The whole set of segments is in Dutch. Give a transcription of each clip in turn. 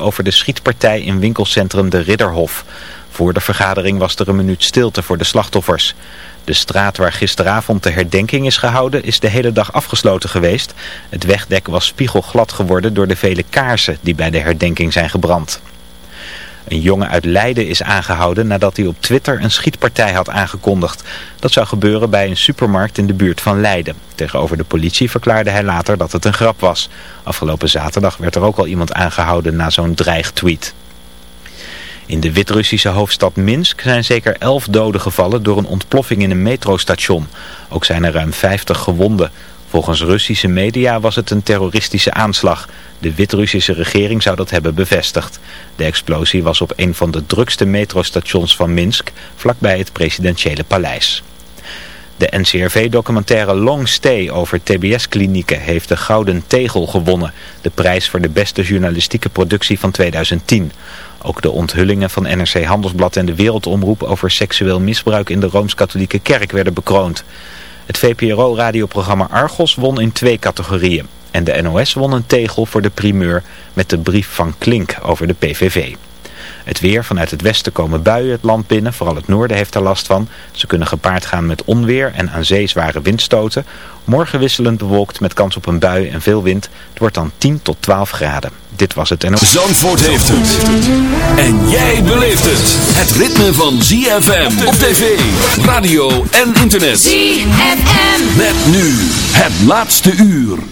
over de schietpartij in winkelcentrum De Ridderhof. Voor de vergadering was er een minuut stilte voor de slachtoffers. De straat waar gisteravond de herdenking is gehouden is de hele dag afgesloten geweest. Het wegdek was spiegelglad geworden door de vele kaarsen die bij de herdenking zijn gebrand. Een jongen uit Leiden is aangehouden nadat hij op Twitter een schietpartij had aangekondigd. Dat zou gebeuren bij een supermarkt in de buurt van Leiden. Tegenover de politie verklaarde hij later dat het een grap was. Afgelopen zaterdag werd er ook al iemand aangehouden na zo'n dreigtweet. In de Wit-Russische hoofdstad Minsk zijn zeker elf doden gevallen door een ontploffing in een metrostation. Ook zijn er ruim 50 gewonden. Volgens Russische media was het een terroristische aanslag. De Wit-Russische regering zou dat hebben bevestigd. De explosie was op een van de drukste metrostations van Minsk, vlakbij het presidentiële paleis. De NCRV-documentaire Long Stay over TBS-klinieken heeft de Gouden Tegel gewonnen. De prijs voor de beste journalistieke productie van 2010. Ook de onthullingen van NRC Handelsblad en de Wereldomroep over seksueel misbruik in de Rooms-Katholieke Kerk werden bekroond. Het VPRO-radioprogramma Argos won in twee categorieën. En de NOS won een tegel voor de primeur met de brief van Klink over de PVV. Het weer vanuit het westen komen buien het land binnen. Vooral het noorden heeft er last van. Ze kunnen gepaard gaan met onweer en aan zee zware windstoten. Morgen wisselend bewolkt met kans op een bui en veel wind. Het wordt dan 10 tot 12 graden. Dit was het NOS. Zandvoort heeft het. En jij beleeft het. Het ritme van ZFM op tv, radio en internet. ZFM. Met nu het laatste uur.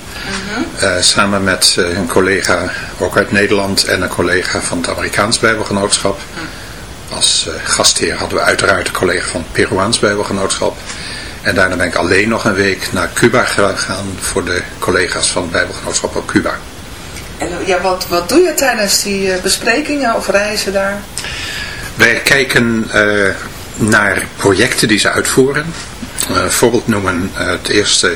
Uh samen met uh, een collega ook uit Nederland en een collega van het Amerikaans Bijbelgenootschap. Als gastheer hadden we uiteraard een collega van het Peruaans Bijbelgenootschap. En daarna ben ik alleen nog een week naar Cuba gegaan voor de collega's van het Bijbelgenootschap op Cuba. En ja, wat, wat doe je tijdens die besprekingen of reizen daar? Wij kijken naar projecten die ze uitvoeren. Uh, voorbeeld noemen, het eerste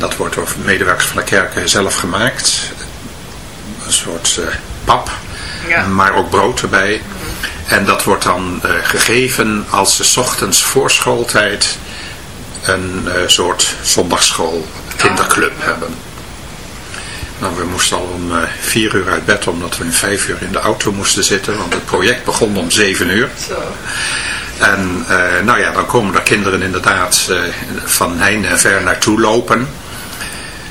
Dat wordt door medewerkers van de kerken zelf gemaakt. Een soort pap, ja. maar ook brood erbij. En dat wordt dan gegeven als ze ochtends voor schooltijd een soort zondagschool kinderclub oh. hebben. Nou, we moesten al om vier uur uit bed, omdat we in vijf uur in de auto moesten zitten. Want het project begon om zeven uur. Zo. En uh, nou ja, dan komen er kinderen inderdaad uh, van heinde en ver naartoe lopen.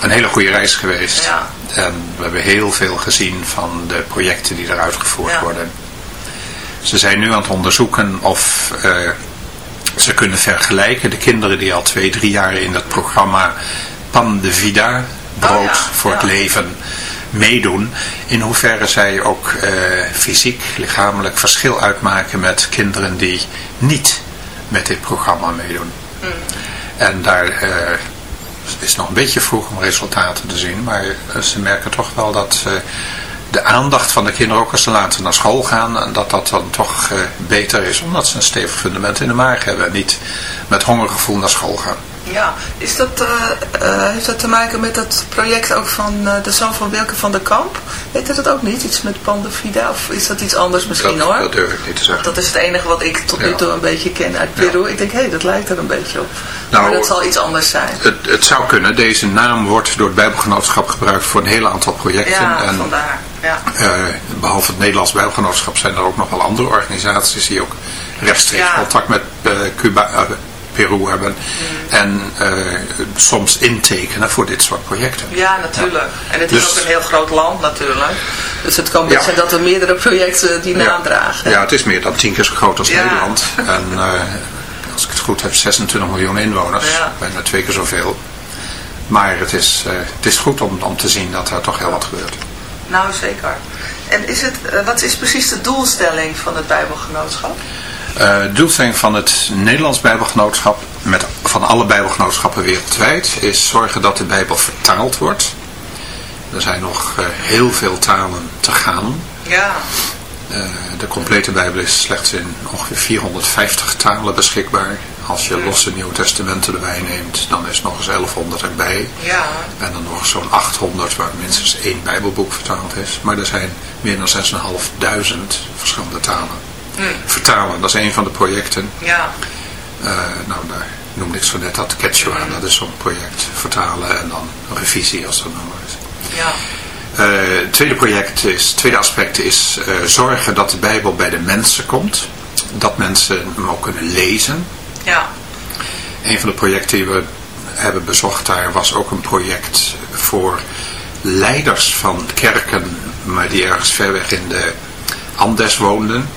een hele goede reis geweest. Ja. En we hebben heel veel gezien van de projecten die eruit gevoerd ja. worden. Ze zijn nu aan het onderzoeken of uh, ze kunnen vergelijken. De kinderen die al twee, drie jaar in het programma Pan de Vida, brood oh ja. voor het leven, meedoen. In hoeverre zij ook uh, fysiek, lichamelijk verschil uitmaken met kinderen die niet met dit programma meedoen. Mm. En daar... Uh, het is nog een beetje vroeg om resultaten te zien, maar eh, ze merken toch wel dat uh, de aandacht van de kinderen, ook als ze later naar school gaan, dat dat dan toch beter is, omdat ze een stevig fundament in de maag hebben en niet met hongergevoel naar school gaan. Ja, is dat, uh, heeft dat te maken met dat project ook van uh, de zoon van Wilke van der Kamp? Weet je dat ook niet? Iets met Pandavida? Of is dat iets anders misschien dat, hoor? Dat durf ik niet te zeggen. Dat is het enige wat ik tot nu toe een beetje ken uit Peru. Ik denk, hé, hey, dat lijkt er een beetje op. Nou, maar dat zal iets anders zijn. Het, het, zou kunnen. Deze naam wordt door het Bijbelgenootschap gebruikt voor een heel aantal projecten. Ja, en, vandaar. Ja. Behalve het Nederlands Bijbelgenootschap zijn er ook nog wel andere organisaties die ook rechtstreeks contact met Cuba, Peru hebben. En uh, soms intekenen voor dit soort projecten. Ja, natuurlijk. En het is dus, ook een heel groot land natuurlijk. Dus het kan best zijn dat er meerdere projecten die naam dragen. Ja, het is meer dan tien keer zo groot als Nederland. En uh, als ik het goed heb, 26 miljoen inwoners. Bijna twee keer zoveel. Maar het is, uh, het is goed om, om te zien dat er toch heel wat gebeurt. Nou, zeker. En is het, wat is precies de doelstelling van het Bijbelgenootschap? Uh, doelstelling van het Nederlands Bijbelgenootschap, met, van alle Bijbelgenootschappen wereldwijd, is zorgen dat de Bijbel vertaald wordt. Er zijn nog uh, heel veel talen te gaan. Ja. Uh, de complete Bijbel is slechts in ongeveer 450 talen beschikbaar. Als je losse Nieuwe Testamenten erbij neemt, dan is nog eens 1100 erbij. Ja. En dan nog zo'n 800 waar minstens één Bijbelboek vertaald is. Maar er zijn meer dan 6.500 verschillende talen. Vertalen, dat is een van de projecten. Ja. Uh, nou, daar noemde ik zo net dat Quechua, mm. dat is zo'n project. Vertalen en dan revisie als dat nou is. Ja. Uh, het tweede project is, tweede aspect is uh, zorgen dat de Bijbel bij de mensen komt. Dat mensen hem ook kunnen lezen. Ja. Een van de projecten die we hebben bezocht daar was ook een project voor leiders van kerken, maar die ergens ver weg in de Andes woonden.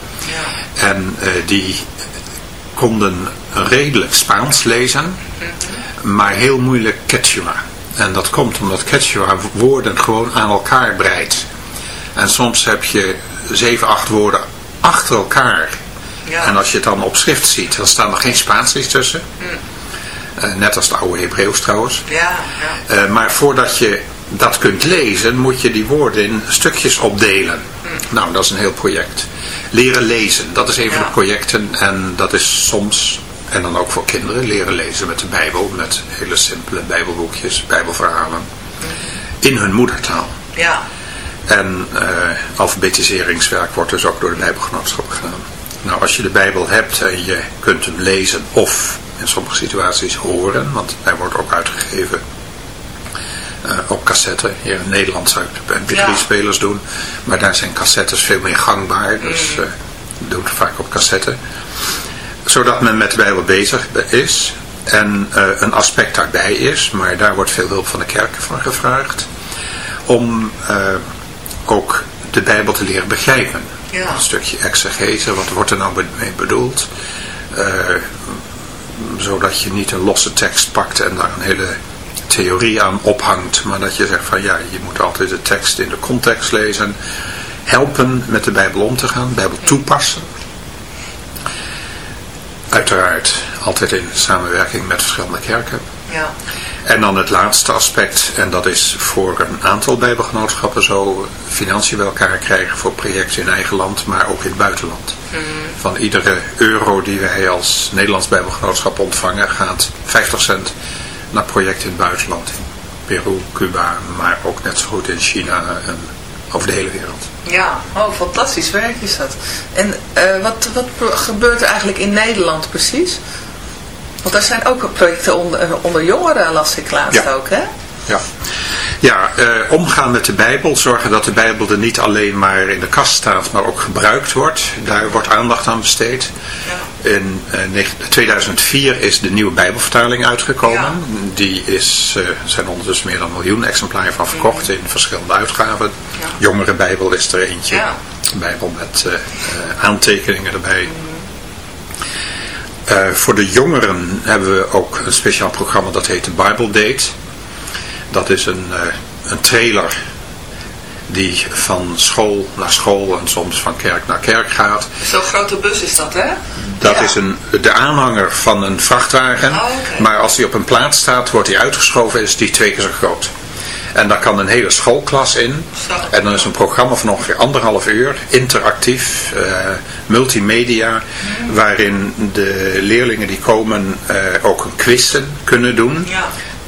En uh, die konden redelijk Spaans lezen, maar heel moeilijk Quechua. En dat komt omdat Quechua woorden gewoon aan elkaar breidt. En soms heb je zeven, acht woorden achter elkaar. Ja. En als je het dan op schrift ziet, dan staan er geen Spaans tussen. Hm. Uh, net als de oude Hebreeuws trouwens. Ja, ja. Uh, maar voordat je dat kunt lezen, moet je die woorden in stukjes opdelen. Hm. Nou, dat is een heel project. Leren lezen, dat is een van de projecten. En dat is soms, en dan ook voor kinderen, leren lezen met de Bijbel. Met hele simpele Bijbelboekjes, Bijbelverhalen. In hun moedertaal. Ja. En uh, alfabetiseringswerk wordt dus ook door de Bijbelgenootschap gedaan. Nou, als je de Bijbel hebt en je kunt hem lezen of in sommige situaties horen, want hij wordt ook uitgegeven uh, op cassette. Hier in Nederland zou ik de mp3-spelers doen, maar daar zijn cassettes veel meer gangbaar, dus uh, doet het vaak op cassette. Zodat men met de Bijbel bezig is en uh, een aspect daarbij is, maar daar wordt veel hulp van de kerken van gevraagd, om ook de Bijbel te leren begrijpen. Ja. Een stukje exegese, wat wordt er nou mee bedoeld? Zodat je niet een losse tekst pakt en daar een hele theorie aan ophangt. Maar dat je zegt van ja, je moet altijd de tekst in de context lezen. Helpen met de Bijbel om te gaan. Bijbel toepassen. Uiteraard altijd in samenwerking met verschillende kerken. Ja. En dan het laatste aspect, en dat is voor een aantal bijbelgenootschappen zo, financiën bij elkaar krijgen voor projecten in eigen land, maar ook in het buitenland. Mm. Van iedere euro die wij als Nederlands bijbelgenootschap ontvangen, gaat 50 cent naar projecten in het buitenland. In Peru, Cuba, maar ook net zo goed in China en over de hele wereld. Ja, oh, fantastisch werk is dat. En uh, wat, wat gebeurt er eigenlijk in Nederland precies? Want er zijn ook projecten onder, onder jongeren, las ik laatst ja. ook, hè? Ja, ja uh, omgaan met de Bijbel, zorgen dat de Bijbel er niet alleen maar in de kast staat, maar ook gebruikt wordt. Daar wordt aandacht aan besteed. Ja. In uh, 2004 is de nieuwe Bijbelvertaling uitgekomen. Ja. Die is, uh, zijn ondertussen meer dan een miljoen exemplaren van verkocht mm. in verschillende uitgaven. Ja. Jongere Bijbel is er eentje. Bijbel met aantekeningen erbij. Voor de jongeren hebben we ook een speciaal programma dat heet de Bible Date. Dat is een, uh, een trailer die van school naar school en soms van kerk naar kerk gaat. Zo'n grote bus is dat, hè? Dat ja. is een, de aanhanger van een vrachtwagen. Oh, okay. Maar als die op een plaats staat, wordt die uitgeschoven en is die twee keer zo groot. En daar kan een hele schoolklas in. En dan is een programma van ongeveer anderhalf uur, interactief, uh, multimedia, waarin de leerlingen die komen uh, ook een quizzen kunnen doen. Ja.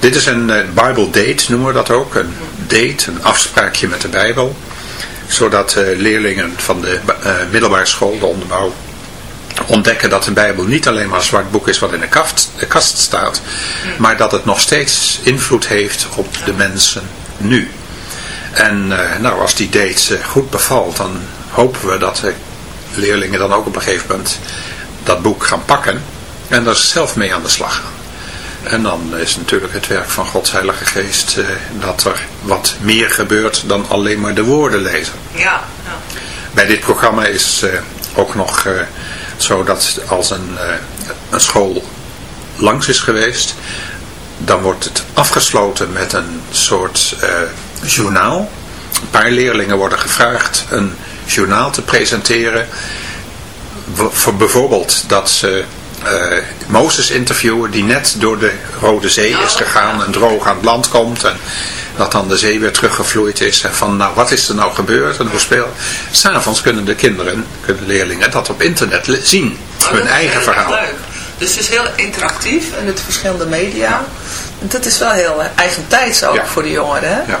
Dit is een Bible date noemen we dat ook. Een date, een afspraakje met de Bijbel. Zodat leerlingen van de middelbare school, de onderbouw, ontdekken dat de Bijbel niet alleen maar een zwart boek is wat in de kast, kast staat, maar dat het nog steeds invloed heeft op de mensen nu. En nou, als die date goed bevalt, dan hopen we dat de leerlingen dan ook op een gegeven moment dat boek gaan pakken en daar zelf mee aan de slag gaan. En dan is natuurlijk het werk van Gods Heilige Geest uh, dat er wat meer gebeurt dan alleen maar de woorden lezen. Ja. ja. Bij dit programma is ook nog zodat als een, een school langs is geweest, dan wordt het afgesloten met een soort journaal. Een paar leerlingen worden gevraagd een journaal te presenteren. Voor bijvoorbeeld dat ze uh, Mozes interviewen die net door de Rode Zee is gegaan en droog aan het land komt. En dat dan de zee weer teruggevloeid is. En van nou wat is er nou gebeurd en hoe speel. S'avonds kunnen de kinderen, kunnen leerlingen dat op internet zien. Oh, hun eigen verhaal. Leuk. Dus het is heel interactief en met verschillende media. En dat is wel heel eigen tijd ook ja. voor de jongeren. Hè? Ja.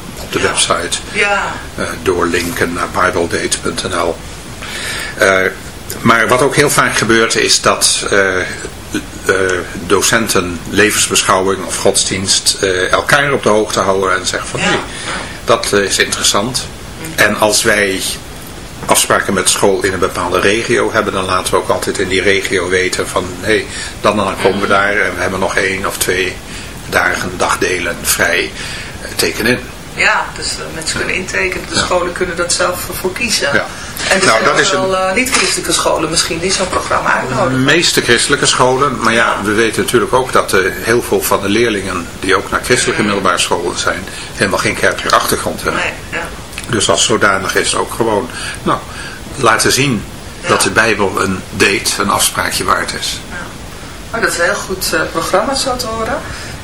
op de website. Ja. Uh, doorlinken naar bibledate.nl Maar wat ook heel vaak gebeurt is dat docenten levensbeschouwing of godsdienst elkaar op de hoogte houden. En zeggen van hé, dat is interessant. En als wij afspraken met school in een bepaalde regio hebben, dan laten we ook altijd in die regio weten van, hé, hey, dan en dan komen we daar en we hebben nog één of twee dagen, dagdelen vrij, teken in. Ja, dus uh, mensen kunnen intekenen, de Ja. scholen kunnen dat zelf voor kiezen. Ja. En er Nou, zijn dat is wel uh, niet-christelijke scholen misschien die zo'n programma De uitnodigen. meeste christelijke scholen, maar ja, we weten natuurlijk ook dat uh, heel veel van de leerlingen die ook naar christelijke middelbare scholen zijn, helemaal geen kerkelijke achtergrond hebben. Nee, ja. Dus als zodanig is ook gewoon, nou, laten zien dat de Bijbel een date, een afspraakje waard is. Maar dat is een heel goed programma zo te horen.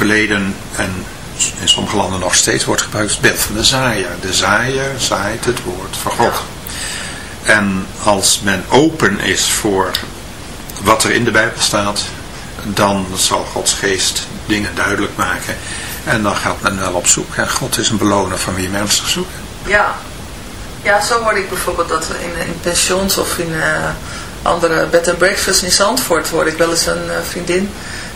verleden en in sommige landen nog steeds wordt gebruikt, het beeld van de zaaier. De zaaier zaait het woord van God. En als men open is voor wat er in de Bijbel staat, dan zal Gods geest dingen duidelijk maken. En dan gaat men wel op zoek. En God is een beloner van wie mensen zoeken. Ja. Ja, zo hoorde ik bijvoorbeeld dat in, in pensions of in eh, andere bed and breakfast in Zandvoort hoorde ik wel eens een eh, vriendin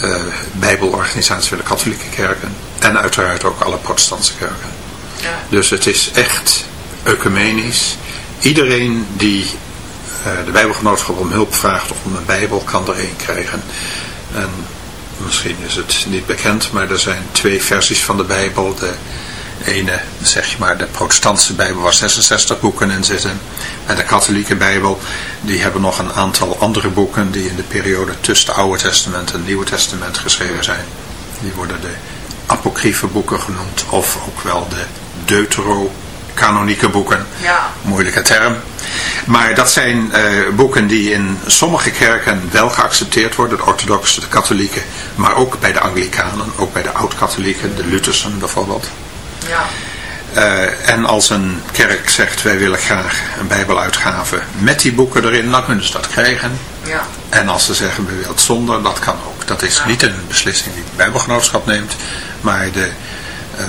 eh, Bijbelorganisatie voor de katholieke kerken. En uiteraard ook alle protestantse kerken. Ja. Dus het is echt ecumenisch. Iedereen die eh, de Bijbelgenootschap om hulp vraagt of om een Bijbel kan er één krijgen. En misschien is het niet bekend, maar er zijn twee versies van de Bijbel. De ene, zeg je maar, de protestantse Bijbel waar 66 boeken in zitten. En de katholieke Bijbel, die hebben nog een aantal andere boeken die in de periode tussen het Oude Testament en het Nieuwe Testament geschreven zijn. Die worden de apocryfe boeken genoemd of ook wel de deuterocanonieke boeken. Ja. Moeilijke term. Maar dat zijn eh, boeken die in sommige kerken wel geaccepteerd worden, de orthodoxe, de katholieken, maar ook bij de anglikanen, ook bij de oud-katholieken, de Luthersen bijvoorbeeld. Ja. Eh, en als een kerk zegt wij willen graag een bijbeluitgave met die boeken erin, dan kunnen ze dat krijgen. Ja. En als ze zeggen we willen het zonder, dat kan ook. Dat is Ja. niet een beslissing die het bijbelgenootschap neemt, maar de eh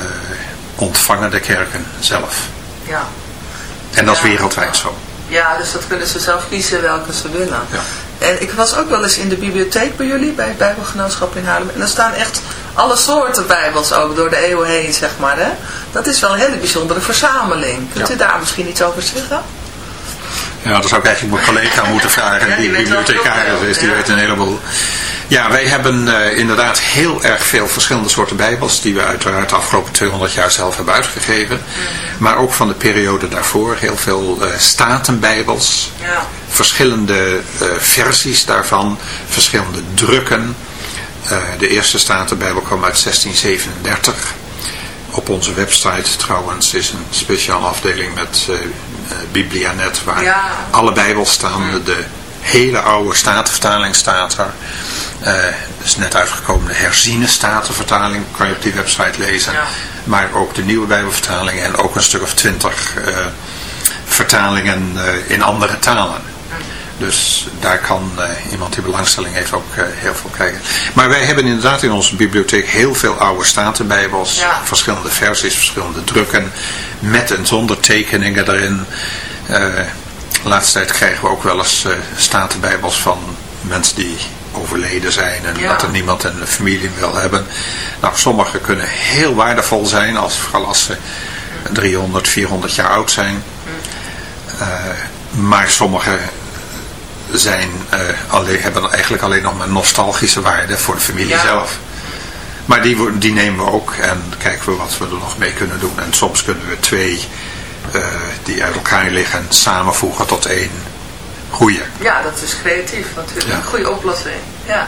ontvangende kerken zelf. Ja. En dat is wereldwijd zo. Ja, dus dat kunnen ze zelf kiezen welke ze willen. Ja. En ik was ook wel eens in de bibliotheek bij jullie, bij het Bijbelgenootschap in Haarlem. En daar staan echt alle soorten Bijbels ook door de eeuwen heen, zeg maar. Hè? Dat is wel een hele bijzondere verzameling. Kunt Ja. u daar misschien iets over zeggen? Ja, dat zou ik eigenlijk mijn collega moeten vragen, Ja, die die bibliothecaris is, die ja. weet een heleboel. Ja, wij hebben eh, inderdaad heel erg veel verschillende soorten bijbels, die we uiteraard de afgelopen 200 jaar zelf hebben uitgegeven. Maar ook van de periode daarvoor, heel veel eh, statenbijbels, Ja. verschillende eh, versies daarvan, verschillende drukken. Eh, de eerste Statenbijbel kwam uit 1637. Op onze website trouwens is een speciale afdeling met eh, eh, Biblianet waar Ja. alle bijbels staan. De hele oude statenvertaling staat er. Eh is net uitgekomen de herziene statenvertaling kan je op die website lezen. Ja. Maar ook de nieuwe bijbelvertalingen en ook een stuk of twintig eh, vertalingen in andere talen. Dus daar kan eh, iemand die belangstelling heeft ook eh, heel veel krijgen. Maar wij hebben inderdaad in onze bibliotheek heel veel oude statenbijbels. Ja. Verschillende versies, verschillende drukken. Met en zonder tekeningen erin. Eh, de laatste tijd krijgen we ook wel eens statenbijbels van mensen die overleden zijn. En Ja. dat er niemand in de familie wil hebben. Nou, sommige kunnen heel waardevol zijn. Als, vooral als ze 300, 400 jaar oud zijn. Eh, maar sommige zijn, alleen, hebben eigenlijk alleen nog maar nostalgische waarde voor de familie zelf. Maar die, die nemen we ook en kijken we wat we er nog mee kunnen doen. En soms kunnen we twee die uit elkaar liggen samenvoegen tot één goede. Ja, dat is creatief natuurlijk. Een goede oplossing. Ja.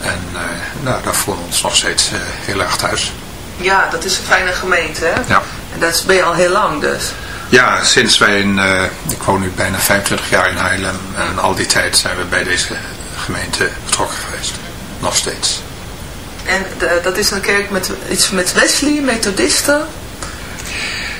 En uh, nou, daar voelen we ons nog steeds uh, heel erg thuis. Ja, dat is een fijne gemeente, hè? Ja. En dat ben je al heel lang dus? Ja, sinds wij in, uh, ik woon nu bijna 25 jaar in Haarlem. En al die tijd zijn we bij deze gemeente betrokken geweest. Nog steeds. En de, dat is een kerk met iets met Wesley, methodisten?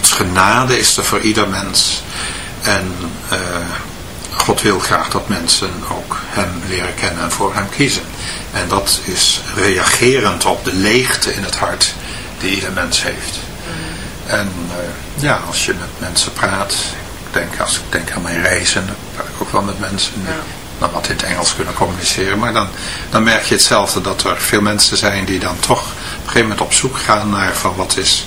Gods genade is er voor ieder mens. En uh, God wil graag dat mensen ook hem leren kennen en voor hem kiezen. En dat is reagerend op de leegte in het hart die ieder mens heeft. En uh, ja, als je met mensen praat, ik denk, als ik denk aan mijn reizen, dan praat ik ook wel met mensen die dan wat in het Engels kunnen communiceren. Maar dan, dan merk je hetzelfde, dat er veel mensen zijn die dan toch op een gegeven moment op zoek gaan naar van wat is,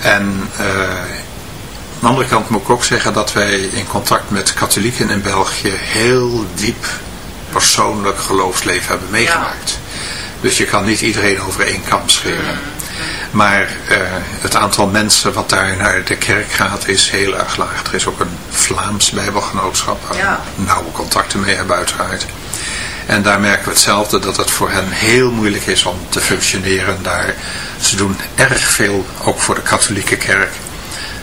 En uh, aan de andere kant moet ik ook zeggen dat wij in contact met katholieken in België heel diep persoonlijk geloofsleven hebben meegemaakt. Ja. Dus je kan niet iedereen over één kam scheren. Maar uh, het aantal mensen wat daar naar de kerk gaat is heel erg laag. Er is ook een Vlaams bijbelgenootschap waar ja. we nauwe contacten mee hebben uiteraard. En daar merken we hetzelfde, dat het voor hen heel moeilijk is om te functioneren daar. Ze doen erg veel, ook voor de katholieke kerk.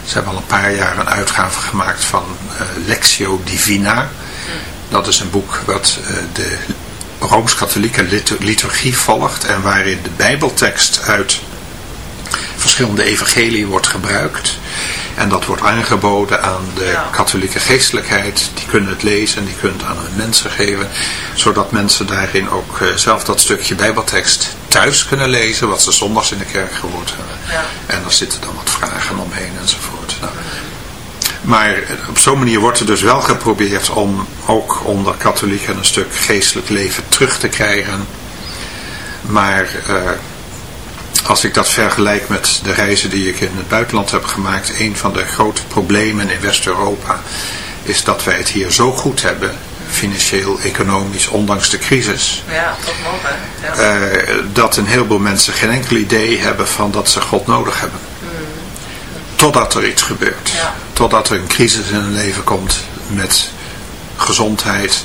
Ze hebben al een paar jaar een uitgave gemaakt van uh, Lectio Divina. Dat is een boek wat uh, de Rooms-Katholieke liturgie volgt en waarin de bijbeltekst uit verschillende evangelieën wordt gebruikt. En dat wordt aangeboden aan de ja. katholieke geestelijkheid. Die kunnen het lezen en die kunnen het aan hun mensen geven. Zodat mensen daarin ook uh, zelf dat stukje bijbeltekst thuis kunnen lezen. Wat ze zondags in de kerk gehoord hebben. Ja. En er zitten dan wat vragen omheen enzovoort. Nou. Maar op zo'n manier wordt er dus wel geprobeerd om ook onder katholieken een stuk geestelijk leven terug te krijgen. Maar... Uh, als ik dat vergelijk met de reizen die ik in het buitenland heb gemaakt, een van de grote problemen in West-Europa is dat wij het hier zo goed hebben, financieel, economisch, ondanks de crisis. Ja, nog hè. Ja. Uh, dat een heleboel mensen geen enkel idee hebben van dat ze God nodig hebben. Hmm. Totdat er iets gebeurt. Ja. Totdat er een crisis in hun leven komt met gezondheid,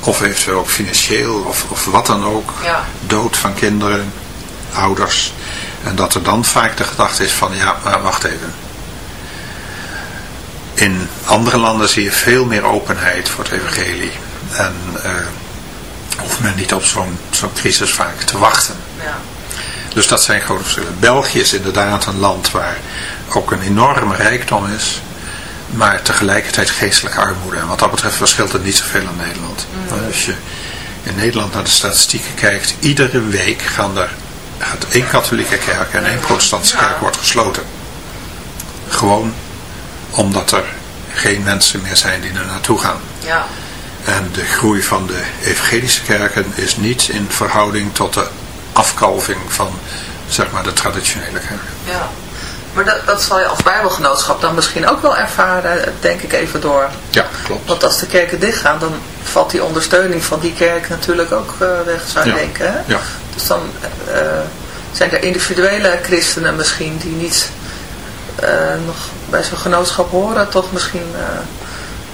of eventueel ook financieel, of, of wat dan ook. Ja. Dood van kinderen, ouders. En dat er dan vaak de gedachte is van, ja, maar wacht even. In andere landen zie je veel meer openheid voor het evangelie. En uh, hoeft men niet op zo'n zo'n crisis vaak te wachten. Ja. Dus dat zijn grote verschillen. België is inderdaad een land waar ook een enorme rijkdom is. Maar tegelijkertijd geestelijke armoede. En wat dat betreft verschilt het niet zoveel in Nederland. Mm. Als je in Nederland naar de statistieken kijkt. Iedere week gaan er gaat één katholieke kerk en één protestantse kerk wordt gesloten. Gewoon omdat er geen mensen meer zijn die er naartoe gaan. Ja. En de groei van de evangelische kerken is niet in verhouding tot de afkalving van zeg maar de traditionele kerken. Ja. Maar dat, dat zal je als bijbelgenootschap dan misschien ook wel ervaren, denk ik even door. Ja, klopt. Want als de kerken dichtgaan, dan valt die ondersteuning van die kerk natuurlijk ook uh, weg, zou je ja. denken. Hè? Ja. Dus dan uh, zijn er individuele christenen misschien die niet uh, nog bij zo'n genootschap horen, toch misschien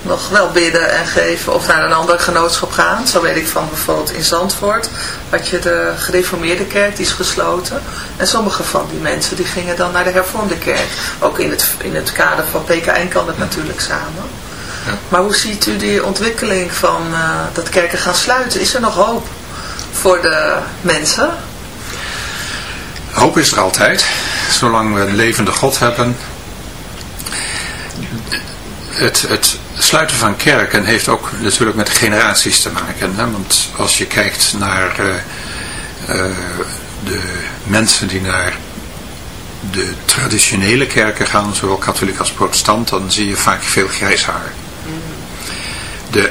nog wel bidden en geven of naar een ander genootschap gaan. Zo weet ik van bijvoorbeeld in Zandvoort had je de gereformeerde kerk, die is gesloten. En sommige van die mensen die gingen dan naar de hervormde kerk. Ook in het, in het kader van PKN kan het natuurlijk samen. Ja. Maar hoe ziet u die ontwikkeling van uh, dat kerken gaan sluiten? Is er nog hoop voor de mensen? Hoop is er altijd. Zolang we een levende God hebben. Het, het sluiten van kerken heeft ook natuurlijk met generaties te maken. Hè? Want als je kijkt naar uh, uh, de mensen die naar de traditionele kerken gaan, zowel katholiek als protestant, dan zie je vaak veel grijs haar. De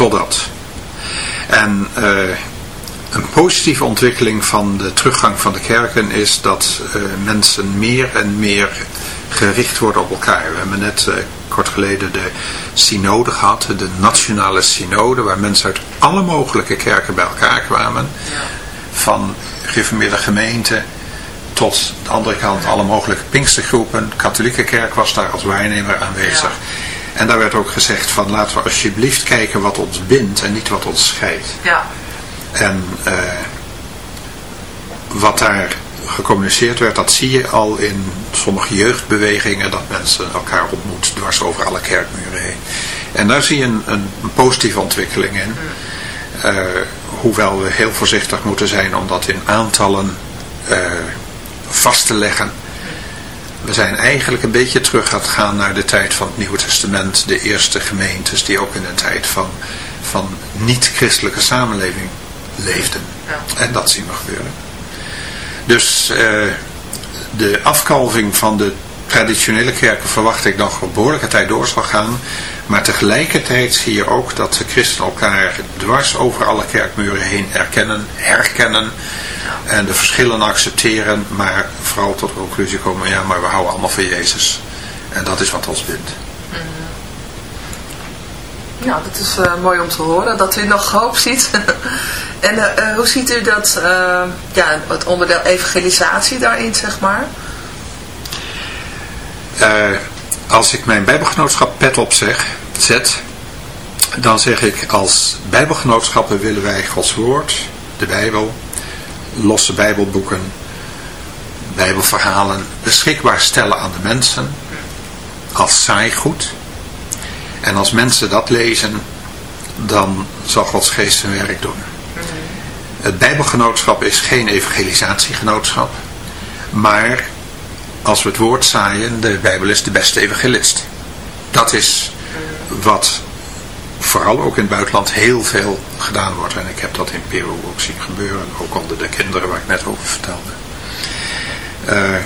Totdat. En een positieve ontwikkeling van de teruggang van de kerken is dat mensen meer en meer gericht worden op elkaar. We hebben net uh, kort geleden de synode gehad, de nationale synode, waar mensen uit alle mogelijke kerken bij elkaar kwamen. Ja. Van gereformeerde gemeenten tot de andere kant alle mogelijke pinkstergroepen. De katholieke kerk was daar als waarnemer aanwezig. En daar werd ook gezegd van laten we alsjeblieft kijken wat ons bindt en niet wat ons scheidt. Ja. En uh, wat daar gecommuniceerd werd, dat zie je al in sommige jeugdbewegingen, dat mensen elkaar ontmoeten dwars over alle kerkmuren heen. En daar zie je een, een, positieve ontwikkeling in. Uh, hoewel we heel voorzichtig moeten zijn om dat in aantallen uh, vast te leggen. We zijn eigenlijk een beetje terug gaan gaan naar de tijd van het Nieuwe Testament. De eerste gemeentes die ook in een tijd van, van niet-christelijke samenleving leefden. Ja. En dat zien we gebeuren. Dus uh, de afkalving van de traditionele kerken verwacht ik nog een behoorlijke tijd door zal gaan. Maar tegelijkertijd zie je ook dat de christenen elkaar dwars over alle kerkmuren heen erkennen, herkennen. En de verschillen accepteren, maar vooral tot de conclusie komen, ja maar we houden allemaal van Jezus. En dat is wat ons bindt. Ja, dat is uh, mooi om te horen, dat u nog hoop ziet. en uh, hoe ziet u dat, uh, ja, het onderdeel evangelisatie daarin, zeg maar? als ik mijn bijbelgenootschap pet op zeg, zet, dan zeg ik als bijbelgenootschappen willen wij Gods woord, de Bijbel, losse bijbelboeken, bijbelverhalen beschikbaar stellen aan de mensen als saaigoed en als mensen dat lezen, dan zal Gods geest zijn werk doen. Het Bijbelgenootschap is geen evangelisatiegenootschap. Maar als we het woord zaaien, de Bijbel is de beste evangelist. Dat is wat vooral ook in het buitenland heel veel gedaan wordt. En ik heb dat in Peru ook zien gebeuren. Ook onder de kinderen waar ik net over vertelde. Uh,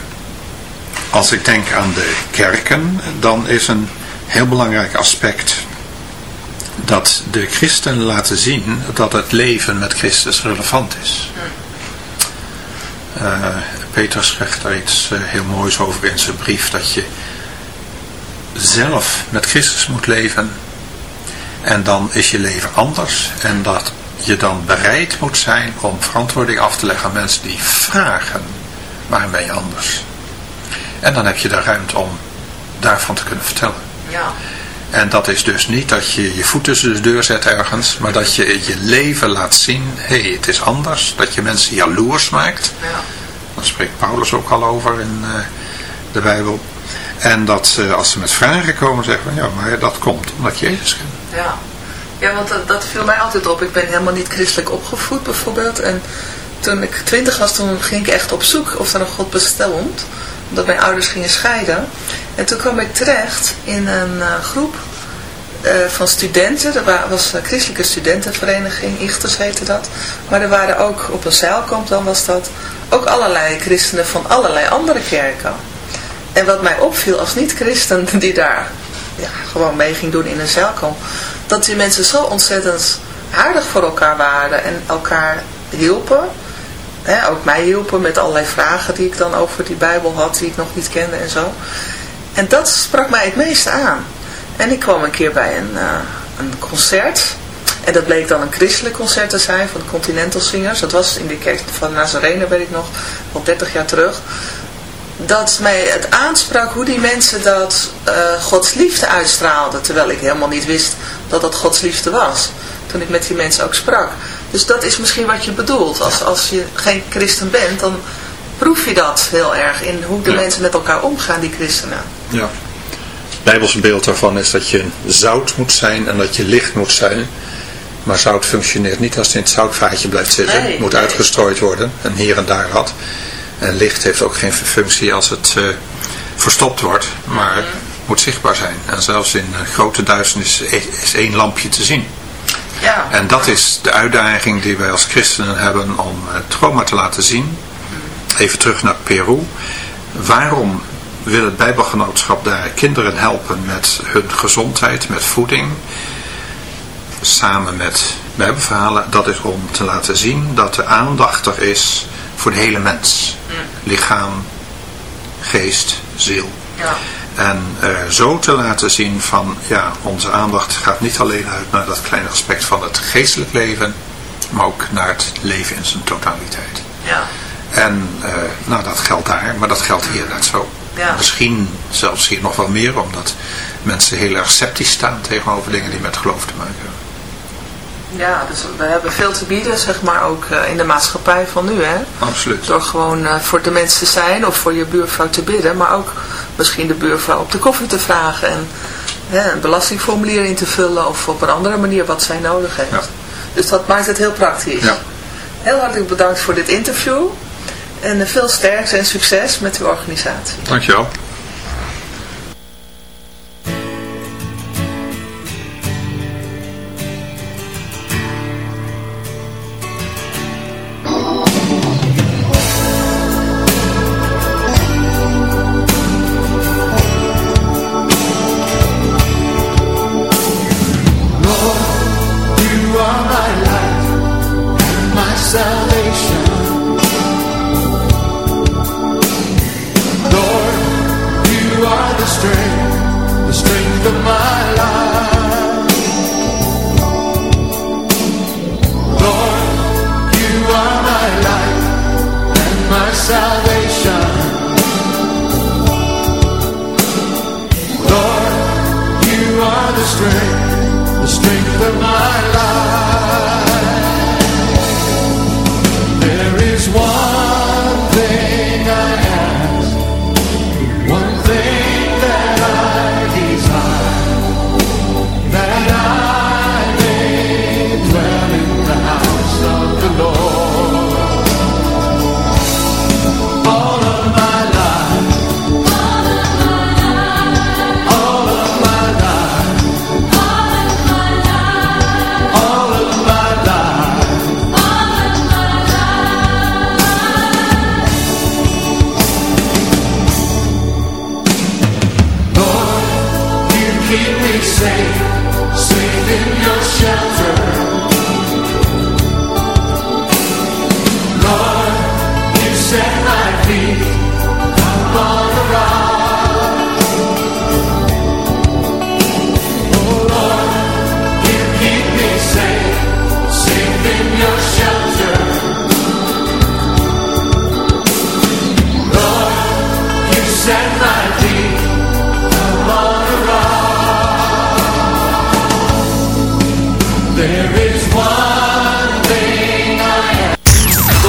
als ik denk aan de kerken, dan is een heel belangrijk aspect dat de christen laten zien dat het leven met Christus relevant is. Uh, Peter zegt daar iets uh, heel moois over in zijn brief, dat je zelf met Christus moet leven en dan is je leven anders en dat je dan bereid moet zijn om verantwoording af te leggen aan mensen die vragen waarom ben je anders. En dan heb je de ruimte om daarvan te kunnen vertellen. Ja. En dat is dus niet dat je je voet tussen de deur zet ergens, maar dat je je leven laat zien, hé, hey, het is anders. Dat je mensen jaloers maakt. Ja. Daar spreekt Paulus ook al over in uh, de Bijbel. En dat uh, als ze met vragen komen, zeggen van ja, maar dat komt omdat Jezus kent. Ja. ja, want dat, dat viel mij altijd op. Ik ben helemaal niet christelijk opgevoed bijvoorbeeld. En toen ik twintig was, toen ging ik echt op zoek of er een God bestond omdat mijn ouders gingen scheiden. En toen kwam ik terecht in een uh, groep uh, van studenten. Er was een christelijke studentenvereniging, Ichters heette dat. Maar er waren ook, op een zeilkamp dan was dat, ook allerlei christenen van allerlei andere kerken. En wat mij opviel als niet-christen die daar ja, gewoon mee ging doen in een zeilkamp, dat die mensen zo ontzettend aardig voor elkaar waren en elkaar hielpen hè, ook mij hielpen met allerlei vragen die ik dan over die Bijbel had, die ik nog niet kende en zo. En dat sprak mij het meeste aan. En ik kwam een keer bij een, uh, een concert. En dat bleek dan een christelijk concert te zijn van de Continental Singers. Dat was in de kerk van Nazarene, weet ik nog, al 30 jaar terug. Dat mij het aansprak hoe die mensen dat uh, Gods liefde uitstraalden. Terwijl ik helemaal niet wist dat dat Gods liefde was. Toen ik met die mensen ook sprak. Dus dat is misschien wat je bedoelt. Als, als je geen christen bent, dan proef je dat heel erg in hoe de mensen met elkaar omgaan, die christenen. Ja. Het Bijbelse beeld daarvan is dat je zout moet zijn en dat je licht moet zijn. Maar zout functioneert niet als het in het zoutvaatje blijft zitten. het moet uitgestrooid worden en hier en daar wat. En licht heeft ook geen functie als het uh, verstopt wordt, maar moet zichtbaar zijn. En zelfs in uh, grote duisternis is één lampje te zien. Ja. En dat is de uitdaging die wij als christenen hebben om het Roma te laten zien. Even terug naar Peru. Waarom wil het Bijbelgenootschap daar kinderen helpen met hun gezondheid, met voeding? Samen met Bijbelverhalen. Dat is om te laten zien dat de aandacht er is voor de hele mens. Lichaam, geest, ziel. Ja. En uh, zo te laten zien van, ja, onze aandacht gaat niet alleen uit naar dat kleine aspect van het geestelijk leven, maar ook naar het leven in zijn totaliteit. Ja. En uh, nou, dat geldt daar, maar dat geldt hier net zo. Ja. Misschien zelfs hier nog wel meer, omdat mensen heel erg sceptisch staan tegenover dingen die met geloof te maken hebben. Ja, dus we hebben veel te bieden, zeg maar, ook uh, in de maatschappij van nu, hè? Absoluut. Door gewoon uh, voor de mensen te zijn of voor je buurvrouw te bidden, maar ook misschien de buurvrouw op de koffie te vragen en hè, een belastingformulier in te vullen of op een andere manier wat zij nodig heeft. Ja. Dus dat maakt het heel praktisch. Ja. Heel hartelijk bedankt voor dit interview en veel sterkte en succes met uw organisatie. Dankjewel. strength of my life. Lord, you are my light and my salvation. Lord, you are the strength, the strength of my life.